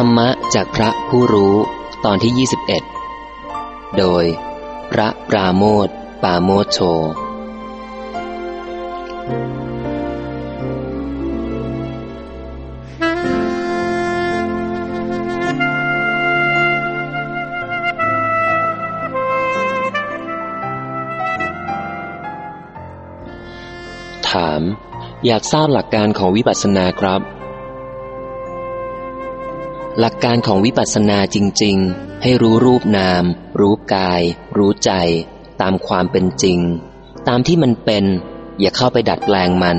รรมะจากพระผู้รู้ตอนที่ 21 โดย พระปราโมทปาโมโช ถาม อยากทราบหลักการของวิปัสสนาครับ หลักการของวิปัสสนาจริง ๆ ให้รู้รูปนาม รู้กาย รู้ใจ ตามความเป็นจริง ตามที่มันเป็น อย่าเข้าไปดัดแปลงมัน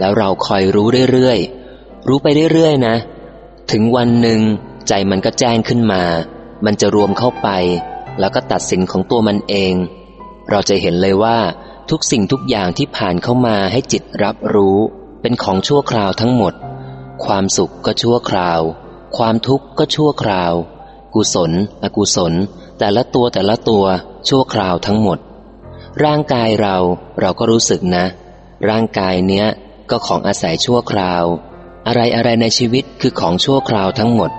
แล้วเราคอยรู้เรื่อยๆ รู้ไปเรื่อยๆนะ ถึงวันหนึ่งใจมันก็แจ้งขึ้นมา มันจะรวมเข้าไป แล้วก็ตัดสินของตัวมันเอง เราจะเห็นเลยว่าทุกสิ่งทุกอย่างที่ผ่านเข้ามาให้จิตรับรู้ เป็นของชั่วคราวทั้งหมด ความสุขก็ชั่วคราว ความทุกข์ก็ชั่วคราว กุศล อกุศล แต่ละตัวแต่ละตัวชั่วคราวทั้งหมด ร่างกายเราเราก็รู้สึกนะ ร่างกายเนี้ยก็ของอาศัยชั่วคราว อะไรอะไรในชีวิตคือของชั่วคราวทั้งหมด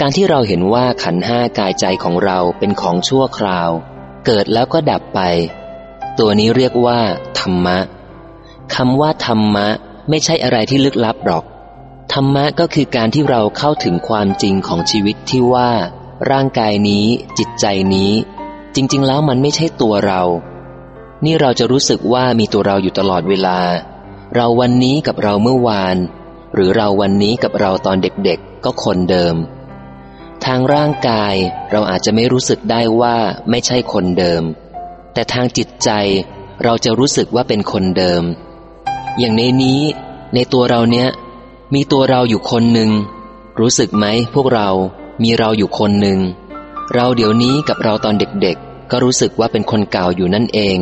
การที่เราเห็นว่าขันห้ากายใจของเราเป็นของชั่วคราว เกิดแล้วก็ดับไป ตัวนี้เรียกว่า ธรรมะคำว่าธรรมะ ไม่ใช่อะไรที่ลึกลับหรอก รรมะก็คือการที่เราเข้าถึงความจริงของชีวิตที่ว่า ร่างกายนี้ จิตใจนี้ จริง ๆ แล้วมันไม่ใช่ตัวเรา นี่เราจะรู้สึกว่ามีตัวเราอยู่ตลอดเวลา เราวันนี้กับเราเมื่อวาน หรือเราวันนี้กับเราตอนเด็กๆ ก็คนเดิม ทางร่างกายเราอาจจะไม่รู้สึกได้ว่าไม่ใช่คนเดิม แต่ทางจิตใจเราจะรู้สึกว่าเป็นคนเดิม อย่างในนี้ ในตัวเราเนี้ย มีตัวเราอยู่คนหนึ่ง รู้สึกไหมพวกเรามีเราอยู่คนหนึ่ง เราเดี๋ยวนี้กับเราตอนเด็กๆ ก็รู้สึกว่าเป็นคนเก่าอยู่นั่นเอง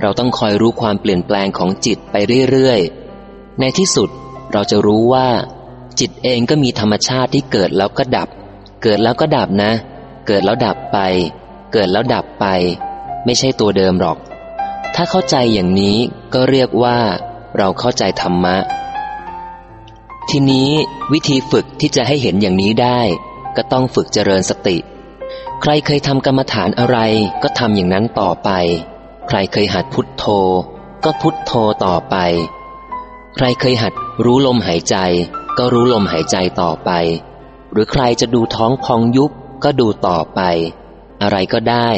เราต้องคอยรู้ความเปลี่ยนแปลงของจิตไปเรื่อยๆ ในที่สุดเราจะรู้ว่า จิตเองก็มีธรรมชาติที่เกิดแล้วก็ดับ เกิดแล้วก็ดับนะ เกิดแล้วดับไป เกิดแล้วดับไป ไม่ใช่ตัวเดิมหรอก ถ้าเข้าใจอย่างนี้ก็เรียกว่า เราเข้าใจธรรมะ ทีนี้วิธีฝึกที่จะให้เห็นอย่างนี้ได้ ก็ต้องฝึกเจริญสติ ใครเคยทำกรรมฐานอะไรก็ทำอย่างนั้นต่อไป ใครเคยหัดพุทโธ ก็พุทโธต่อไป ใครเคยหัดรู้ลมหายใจ ก็รู้ลมหายใจต่อไป หรือใครจะดูท้องพองยุบก็ดูต่อไป อะไรก็ได้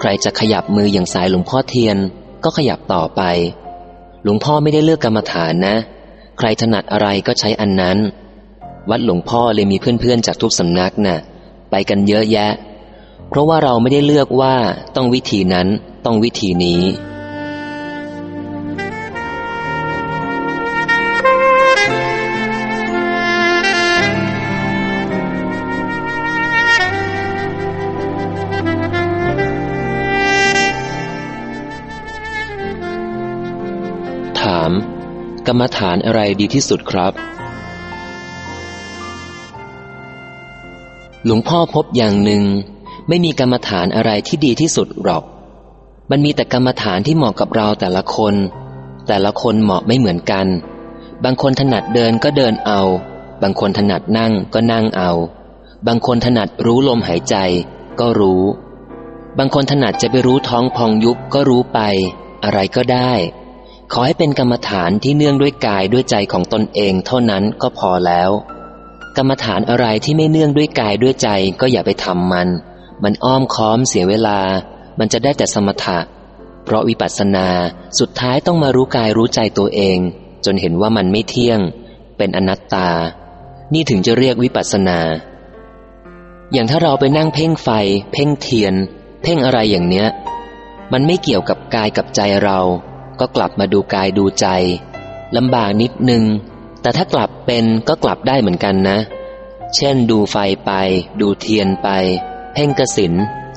ใครจะขยับมืออย่างสายหลวงพ่อเทียน ก็ขยับต่อไป หลวงพ่อไม่ได้เลือกกรรมฐานนะ ใครถนัดอะไรก็ใช้อันนั้น วัดหลวงพ่อเลยมีเพื่อนๆจากทุกสำนักนะ่ะ ไปกันเยอะแยะ เพราะว่าเราไม่ได้เลือกว่าต้องวิธีนั้นต้องวิธีนี้ กรรมฐานอะไรดีที่สุดครับ หลวงพ่อพบอย่างหนึ่ง ไม่มีกรรมฐานอะไรที่ดีที่สุดหรอก มันมีแต่กรรมฐานที่เหมาะกับเราแต่ละคน แต่ละคนเหมาะไม่เหมือนกัน บางคนถนัดเดินก็เดินเอา บางคนถนัดนั่งก็นั่งเอา บางคนถนัดรู้ลมหายใจ ก็รู้ บางคนถนัดจะไปรู้ท้องพองยุบก็รู้ไป อะไรก็ได้ ขอให้เป็นกรรมฐานที่เนื่องด้วยกายด้วยใจของตนเองเท่านั้นก็พอแล้ว กรรมฐานอะไรที่ไม่เนื่องด้วยกายด้วยใจก็อย่าไปทำมัน มันอ้อมค้อมเสียเวลา มันจะได้แต่สมถะ เพราะวิปัสสนาสุดท้ายต้องมารู้กายรู้ใจตัวเอง จนเห็นว่ามันไม่เที่ยง เป็นอนัตตา นี่ถึงจะเรียกวิปัสสนา อย่างถ้าเราไปนั่งเพ่งไฟ เพ่งเทียน เพ่งอะไรอย่างเนี้ย มันไม่เกี่ยวกับกายกับใจเรา ก็กลับมาดูกายดูใจลำบากนิดนึง แต่ถ้ากลับเป็นก็กลับได้เหมือนกันนะ เช่น ดูไฟไป ดูเทียนไป เพ่งกสิน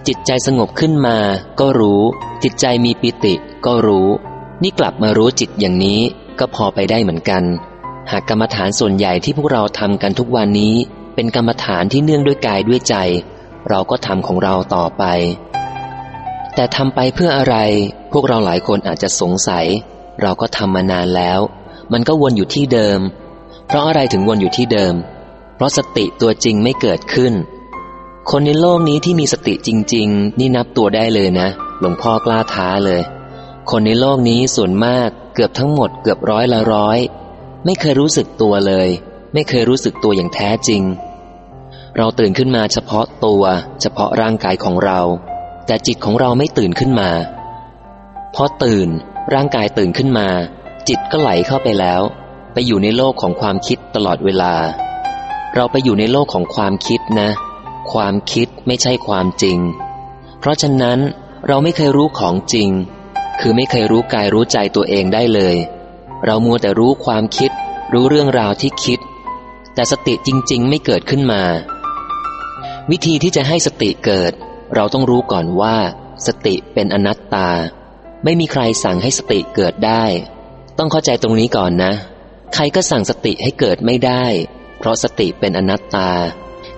จิตใจสงบขึ้นมา ก็รู้ จิตใจมีปิติ ก็รู้ นี่กลับมารู้จิตอย่างนี้ก็พอไปได้เหมือนกัน หากกรรมฐานส่วนใหญ่ที่พวกเราทำกันทุกวันนี้ เป็นกรรมฐานที่เนื่องด้วยกายด้วยใจ เราก็ทำของเราต่อไป แต่ทำไปเพื่ออะไร พวกเราหลายคนอาจจะสงสัย เราก็ทำมานานแล้ว มันก็วนอยู่ที่เดิม เพราะอะไรถึงวนอยู่ที่เดิม เพราะสติตัวจริงไม่เกิดขึ้น คนในโลกนี้ที่มีสติจริง ๆ นี่นับตัวได้เลยนะ หลวงพ่อกล้าท้าเลย คนในโลกนี้ส่วนมากเกือบทั้งหมดเกือบร้อยละร้อย ไม่เคยรู้สึกตัวเลย ไม่เคยรู้สึกตัวอย่างแท้จริง เราตื่นขึ้นมาเฉพาะตัว เฉพาะร่างกายของเรา แต่จิตของเราไม่ตื่นขึ้นมา พอตื่นร่างกายตื่นขึ้นมา จิตก็ไหลเข้าไปแล้ว ไปอยู่ในโลกของความคิดตลอดเวลา เราไปอยู่ในโลกของความคิดนะ ความคิดไม่ใช่ความจริง เพราะฉะนั้นเราไม่เคยรู้ของจริง คือไม่เคยรู้กายรู้ใจตัวเองได้เลย เรามัวแต่รู้ความคิด รู้เรื่องราวที่คิด แต่สติจริง ๆ ไม่เกิดขึ้นมา วิธีที่จะให้สติเกิด เราต้องรู้ก่อนว่า สติเป็นอนัตตา ไม่มีใครสั่งให้สติเกิดได้ ต้องเข้าใจตรงนี้ก่อนนะ ใครก็สั่งสติให้เกิดไม่ได้ เพราะสติเป็นอนัตตา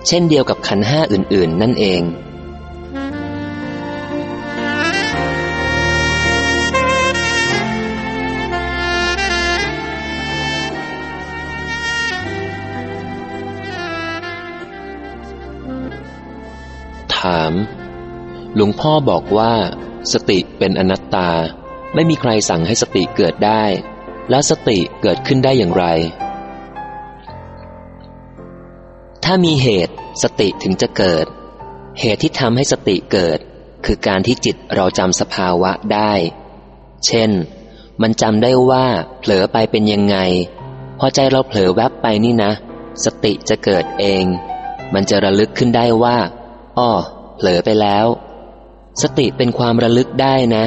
เช่นเดียวกับขันห้าอื่น ๆ นั่นเอง หลวงพ่อบอกว่า สติเป็นอนัตตา ไม่มีใครสั่งให้สติเกิดได้ แล้วสติเกิดขึ้นได้อย่างไร ถ้ามีเหตุสติถึงจะเกิด เหตุที่ทำให้สติเกิด คือการที่จิตเราจำสภาวะได้ เช่น มันจำได้ว่าเผลอไปเป็นยังไง พอใจเราเผลอแวบไปนี่นะ สติจะเกิดเอง มันจะระลึกขึ้นได้ว่าอ้อเผลอไปแล้ว สติเป็นความระลึกได้นะ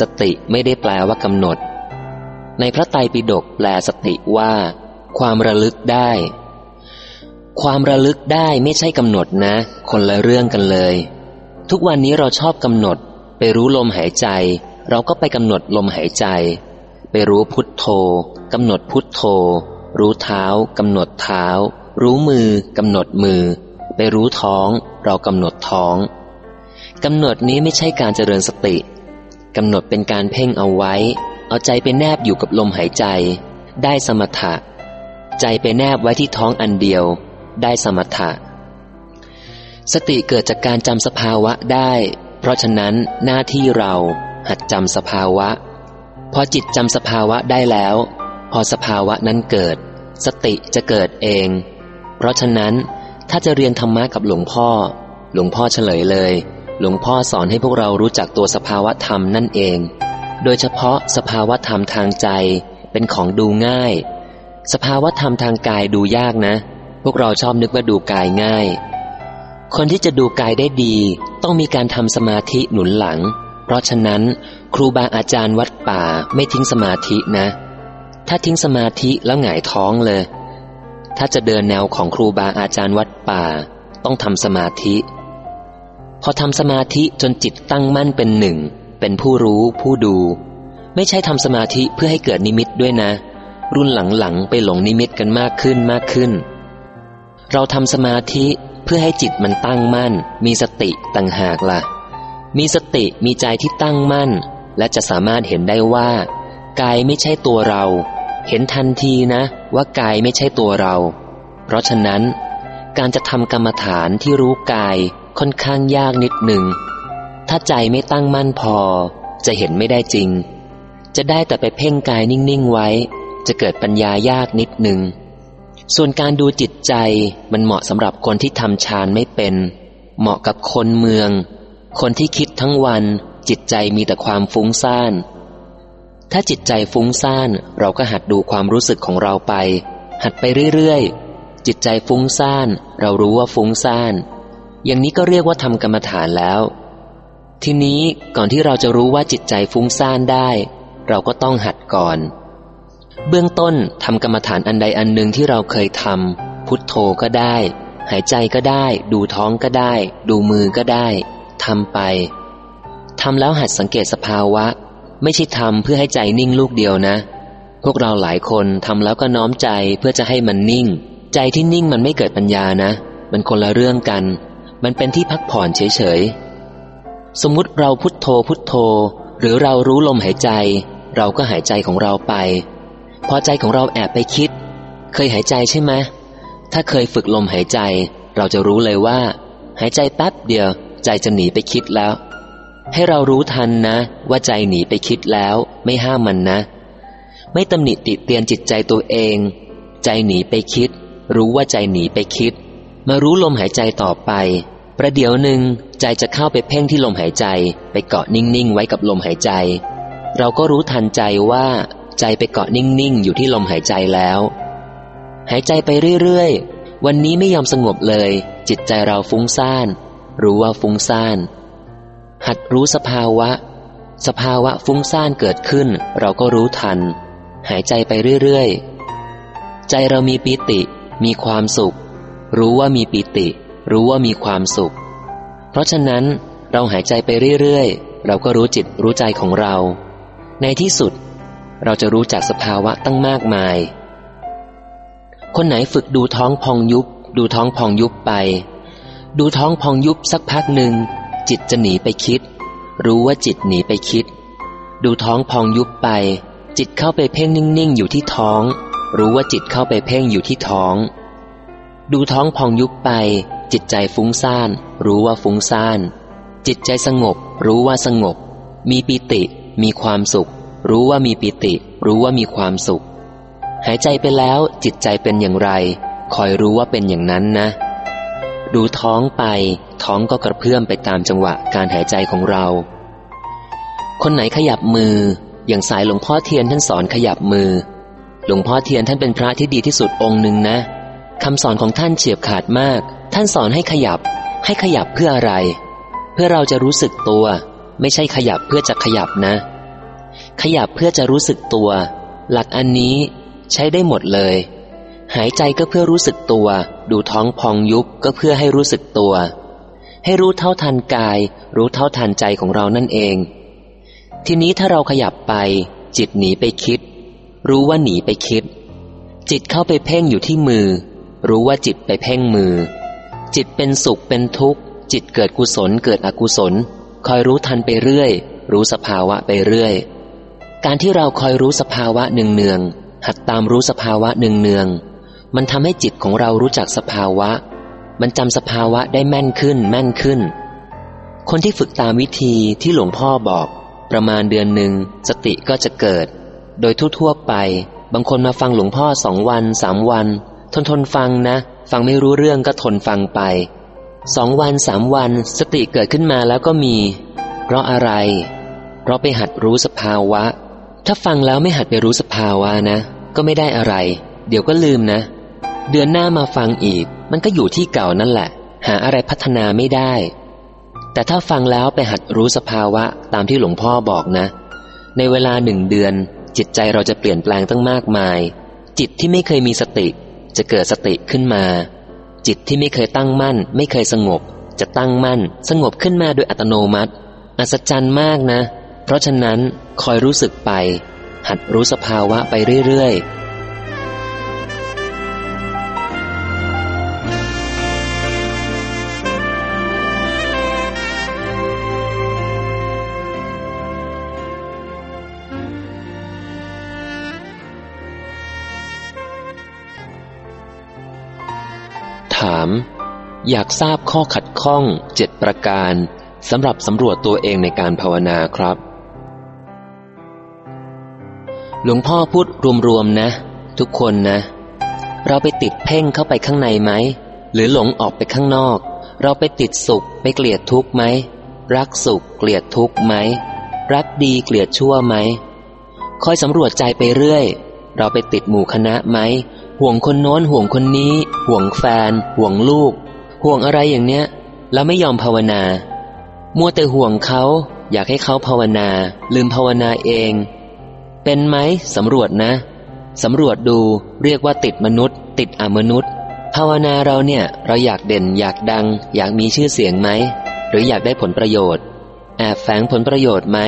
สติไม่ได้แปลว่ากำหนด ในพระไตรปิฎกแปลสติว่า ความระลึกได้ ความระลึกได้ไม่ใช่กำหนดนะ คนละเรื่องกันเลย ทุกวันนี้เราชอบกำหนด ไปรู้ลมหายใจ เราก็ไปกำหนดลมหายใจ ไปรู้พุทโธกำหนดพุทโธ รู้เท้ากำหนดเท้า รู้มือกำหนดมือ ไปรู้ท้อง เรากำหนดท้อง กำหนดนี้ไม่ใช่การเจริญสติกำหนดเป็นการเพ่งเอาไว้ เอาใจไปแนบอยู่กับลมหายใจ ได้สมถะ ใจไปแนบไว้ที่ท้องอันเดียว ได้สมถะ สติเกิดจากการจำสภาวะได้ เพราะฉะนั้นหน้าที่เราหัดจำสภาวะ พอจิตจำสภาวะได้แล้ว พอสภาวะนั้นเกิด สติจะเกิดเอง เพราะฉะนั้นถ้าจะเรียนธรรมะกับหลวงพ่อ หลวงพ่อเฉลยเลย หลวงพ่อสอนให้พวกเรารู้จักตัวสภาวะธรรมนั่นเอง โดยเฉพาะสภาวะธรรมทางใจเป็นของดูง่าย สภาวะธรรมทางกายดูยากนะ พวกเราชอบนึกว่าดูกายง่าย คนที่จะดูกายได้ดี ต้องมีการทำสมาธิหนุนหลัง เพราะฉะนั้น ครูบาอาจารย์วัดป่าไม่ทิ้งสมาธินะ ถ้าทิ้งสมาธิแล้วหงายท้องเลย ถ้าจะเดินแนวของครูบาอาจารย์วัดป่า ต้องทำสมาธิ อทำสมาธิจนจิตตั้งมั่นเป็นหนึ่ง เป็นผู้รู้ผู้ดู ไม่ใช่ทำสมาธิเพื่อให้เกิดนิมิตด้วยนะ รุ่นหลังๆไปหลงนิมิตกันมากขึ้นมากขึ้น เราทำสมาธิเพื่อให้จิตมันตั้งมั่น มีสติต่างหากละ่ะ มีสติมีใจที่ตั้งมั่น และจะสามารถเห็นได้ว่า กายไม่ใช่ตัวเรา เห็นทันทีนะ ว่ากายไม่ใช่ตัวเรา เพราะฉะนั้น การจะทำกรรมฐานที่รู้กาย ค่อนข้างยากนิดหนึ่ง ถ้าใจไม่ตั้งมั่นพอ จะเห็นไม่ได้จริง จะได้แต่ไปเพ่งกายนิ่งๆไว้ จะเกิดปัญญายากนิดหนึ่ง ส่วนการดูจิตใจมันเหมาะสำหรับคนที่ทำฌานไม่เป็น เหมาะกับคนเมือง คนที่คิดทั้งวัน จิตใจมีแต่ความฟุ้งซ่าน ถ้าจิตใจฟุ้งซ่านเราก็หัดดูความรู้สึกของเราไป หัดไปเรื่อยๆจิตใจฟุ้งซ่าน เรารู้ว่าฟุ้งซ่าน อย่างนี้ก็เรียกว่าทำกรรมฐานแล้ว ทีนี้ก่อนที่เราจะรู้ว่าจิตใจฟุ้งซ่านได้ เราก็ต้องหัดก่อน เบื้องต้นทำกรรมฐานอันใดอันหนึ่งที่เราเคยทำพุทโธก็ได้ หายใจก็ได้ ดูท้องก็ได้ ดูมือก็ได้ทำไปทำแล้วหัดสังเกตสภาวะ ไม่ใช่ทำเพื่อให้ใจนิ่งลูกเดียวนะ พวกเราหลายคนทำแล้วก็น้อมใจเพื่อจะให้มันนิ่ง ใจที่นิ่งมันไม่เกิดปัญญานะ มันคนละเรื่องกัน มันเป็นที่พักผ่อนเฉยๆ สมมุติเราพุทโธพุทโธ หรือเรารู้ลมหายใจ เราก็หายใจของเราไป พอใจของเราแอบไปคิด เคยหายใจใช่ไหมถ้าเคยฝึกลมหายใจ เราจะรู้เลยว่า หายใจแป๊บเดียวใจจะหนีไปคิดแล้ว ให้เรารู้ทันนะ ว่าใจหนีไปคิดแล้ว ไม่ห้ามมันนะ ไม่ตำหนิติเตียนจิตใจตัวเอง ใจหนีไปคิด รู้ว่าใจหนีไปคิด มารู้ลมหายใจต่อไป ประเดี๋ยวหนึ่งใจจะเข้าไปเพ่งที่ลมหายใจ ไปเกาะนิ่งๆไว้กับลมหายใจ เราก็รู้ทันใจว่า ใจไปเกาะนิ่งๆอยู่ที่ลมหายใจแล้ว หายใจไปเรื่อยๆ วันนี้ไม่ยอมสงบเลย จิตใจเราฟุ้งซ่าน รู้ว่าฟุ้งซ่าน หัดรู้สภาวะ สภาวะฟุ้งซ่านเกิดขึ้น เราก็รู้ทัน หายใจไปเรื่อยๆ ใจเรามีปิติ มีความสุข รู้ว่ามีปิติ รู้ว่ามีความสุข เพราะฉะนั้นเราหายใจไปเรื่อยๆ เราก็รู้จิตรู้ใจของเรา ในที่สุด เราจะรู้จักสภาวะตั้งมากมาย คนไหนฝึกดูท้องพองยุบ ดูท้องพองยุบไป ดูท้องพองยุบสักพักหนึ่ง จิตจะหนีไปคิด รู้ว่าจิตหนีไปคิด ดูท้องพองยุบไป จิตเข้าไปเพ่งนิ่งๆ อยู่ที่ท้อง รู้ว่าจิตเข้าไปเพ่งอยู่ที่ท้อง ดูท้องพองยุบไป จิตใจฟุ้งซ่าน รู้ว่าฟุ้งซ่าน จิตใจสงบ รู้ว่าสงบ มีปิติ มีความสุข รู้ว่ามีปิติ รู้ว่ามีความสุข หายใจไปแล้วจิตใจเป็นอย่างไร คอยรู้ว่าเป็นอย่างนั้นนะ ดูท้องไป ท้องก็กระเพื่อมไปตามจังหวะการหายใจของเรา คนไหนขยับมือ อย่างสายหลวงพ่อเทียนท่านสอนขยับมือ หลวงพ่อเทียนท่านเป็นพระที่ดีที่สุดองค์หนึ่งนะ คำสอนของท่านเฉียบขาดมาก ท่านสอนให้ขยับ ให้ขยับเพื่ออะไร เพื่อเราจะรู้สึกตัว ไม่ใช่ขยับเพื่อจะขยับนะ ขยับเพื่อจะรู้สึกตัว หลักอันนี้ใช้ได้หมดเลย หายใจก็เพื่อรู้สึกตัว ดูท้องพองยุบก็เพื่อให้รู้สึกตัว ให้รู้เท่าทันกาย รู้เท่าทันใจของเรานั่นเอง ทีนี้ถ้าเราขยับไป จิตหนีไปคิด รู้ว่าหนีไปคิด จิตเข้าไปเพ่งอยู่ที่มือ รู้ว่าจิตไปเพ่งมือ จิตเป็นสุขเป็นทุกข์ จิตเกิดกุศลเกิดอกุศล คอยรู้ทันไปเรื่อย รู้สภาวะไปเรื่อย การที่เราคอยรู้สภาวะเนืองหัดตามรู้สภาวะเนืองมันทำให้จิตของเรารู้จักสภาวะ มันจำสภาวะได้แม่นขึ้นแม่นขึ้น คนที่ฝึกตามวิธีที่หลวงพ่อบอก ประมาณเดือนหนึ่งสติก็จะเกิด โดยทั่วๆไป บางคนมาฟังหลวงพ่อสองวันสามวัน ทนทนฟังนะ ฟังไม่รู้เรื่องก็ทนฟังไปสองวันสามวันสติเกิดขึ้นมาแล้วก็มี เพราะอะไร เพราะไปหัดรู้สภาวะ ถ้าฟังแล้วไม่หัดไปรู้สภาวะนะ ก็ไม่ได้อะไร เดี๋ยวก็ลืมนะ เดือนหน้ามาฟังอีก มันก็อยู่ที่เก่านั่นแหละ หาอะไรพัฒนาไม่ได้ แต่ถ้าฟังแล้วไปหัดรู้สภาวะตามที่หลวงพ่อบอกนะ ในเวลาหนึ่งเดือน จิตใจเราจะเปลี่ยนแปลงตั้งมากมาย จิตที่ไม่เคยมีสติ จะเกิดสติขึ้นมา จิตที่ไม่เคยตั้งมั่น ไม่เคยสงบ จะตั้งมั่น สงบขึ้นมาโดยอัตโนมัติ อัศจรรย์มากนะ เพราะฉะนั้นคอยรู้สึกไป หัดรู้สภาวะไปเรื่อยๆ อยากทราบข้อขัดข้องเจ็ดประการสำหรับสำรวจตัวเองในการภาวนาครับ หลวงพ่อพูดรวมๆนะ ทุกคนนะ เราไปติดเพ่งเข้าไปข้างในไหม หรือหลงออกไปข้างนอก เราไปติดสุขไปเกลียดทุกข์ไหม รักสุขเกลียดทุกข์ไหม รักดีเกลียดชั่วไหมคอยสำรวจใจไปเรื่อย เราไปติดหมู่คณะไหมห่วงคนโน้นห่วงคนนี้ ห่วงแฟน ห่วงลูก ห่วงอะไรอย่างเนี้ย แล้วไม่ยอมภาวนา มัวแต่ห่วงเขาอยากให้เขาภาวนา ลืมภาวนาเอง เป็นไหมสำรวจนะสำรวจดูเรียกว่าติดมนุษย์ ติดอมนุษย์ ภาวนาเราเนี่ยเราอยากเด่นอยากดัง อยากมีชื่อเสียงไหม หรืออยากได้ผลประโยชน์ แอบแฝงผลประโยชน์ไหม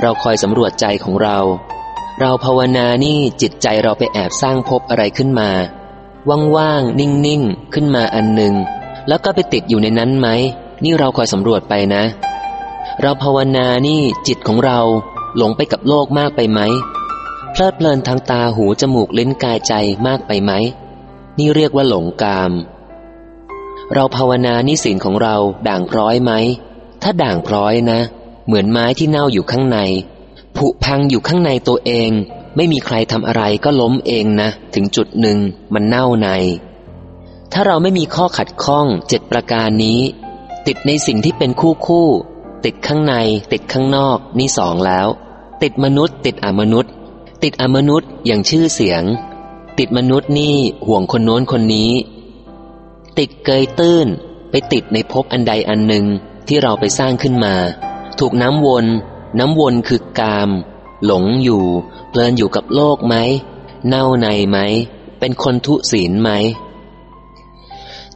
เราคอยสำรวจใจของเรา เราภาวนานี่จิตใจเราไปแอบสร้างภพอะไรขึ้นมา ว่างๆ นิ่งๆ ขึ้นมาอันหนึ่ง แล้วก็ไปติดอยู่ในนั้นไหม นี่เราคอยสำรวจไปนะ เราภาวนานี่จิตของเราหลงไปกับโลกมากไปไหมเพลิดเพลินทางตาหูจมูกลิ้นกายใจมากไปไหม นี่เรียกว่าหลงกาม เราภาวนานิสินของเราด่างพร้อยไหม ถ้าด่างพร้อยนะ เหมือนไม้ที่เน่าอยู่ข้างใน ผุพังอยู่ข้างในตัวเอง ไม่มีใครทำอะไรก็ล้มเองนะ ถึงจุดหนึ่งมันเน่าใน ถ้าเราไม่มีข้อขัดข้องเจ็ดประการนี้ ติดในสิ่งที่เป็นคู่คู่ ติดข้างใน ติดข้างนอก นี่สองแล้ว ติดมนุษย์ ติดอมนุษย์ ติดอมนุษย์อย่างชื่อเสียง ติดมนุษย์นี่ห่วงคนโน้นคนนี้ ติดเกยตื้น ไปติดในภพอันใดอันหนึ่งที่เราไปสร้างขึ้นมา ถูกน้ำวน น้ำวนคือกาม หลงอยู่ เพลินอยู่กับโลกไหม เน่าในไหม เป็นคนทุศีลไหม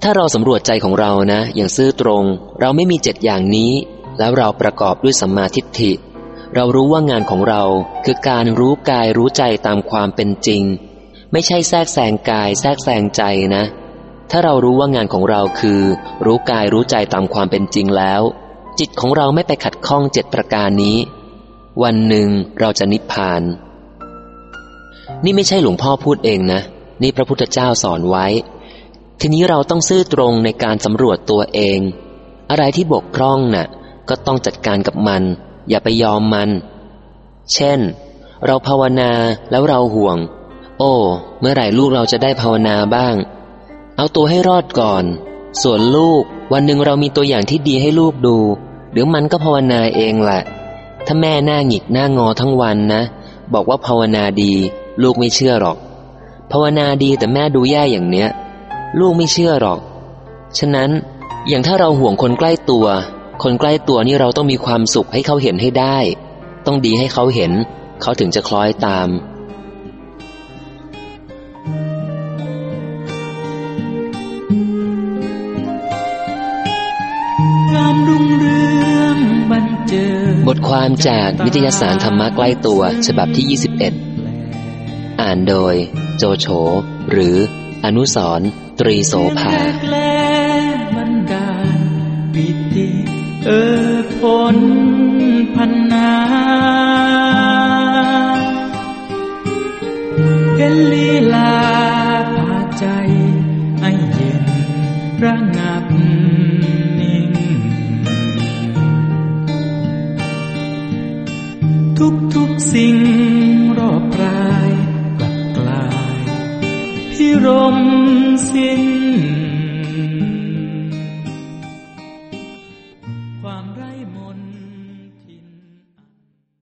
ถ้าเราสำรวจใจของเรานะ อย่างซื่อตรง เราไม่มีเจ็ดอย่างนี้ แล้วเราประกอบด้วยสัมมาทิฏฐิ เรารู้ว่างานของเราคือการรู้กายรู้ใจตามความเป็นจริง ไม่ใช่แทรกแซงกายแทรกแซงใจนะ ถ้าเรารู้ว่างานของเราคือ รู้กายรู้ใจตามความเป็นจริงแล้ว จิตของเราไม่ไปขัดข้องเจ็ดประการนี้ วันหนึ่งเราจะนิพพาน นี่ไม่ใช่หลวงพ่อพูดเองนะ นี่พระพุทธเจ้าสอนไว้ ทีนี้เราต้องซื่อตรงในการสำรวจตัวเอง อะไรที่บกพร่องน่ะ ก็ต้องจัดการกับมัน อย่าไปยอมมัน เช่น เราภาวนาแล้วเราห่วง โอ้ เมื่อไหร่ลูกเราจะได้ภาวนาบ้าง เอาตัวให้รอดก่อน ส่วนลูกวันหนึ่งเรามีตัวอย่างที่ดีให้ลูกดูเดี๋ยวมันก็ภาวนาเองแหละ ถ้าแม่หน้าหงิกหน้างอทั้งวันนะ บอกว่าภาวนาดี ลูกไม่เชื่อหรอก ภาวนาดีแต่แม่ดูแย่อย่างเนี้ย ลูกไม่เชื่อหรอก ฉะนั้นอย่างถ้าเราห่วงคนใกล้ตัว คนใกล้ตัวนี่เราต้องมีความสุขให้เขาเห็นให้ได้ ต้องดีให้เขาเห็น เขาถึงจะคล้อยตามงามรุ่งเรืองบันเจิดบทความจากนิตยสารธรรมะใกล้ตัวฉบับที่ 21 อ่านโดย โจโฉหรืออนุสรณ์ ตรีโสภาแลบันดาปิติเออผลพันนาเห็นลีลาพาใจให้เย็นระงับนิ่ง ทุกทุกสิ่ง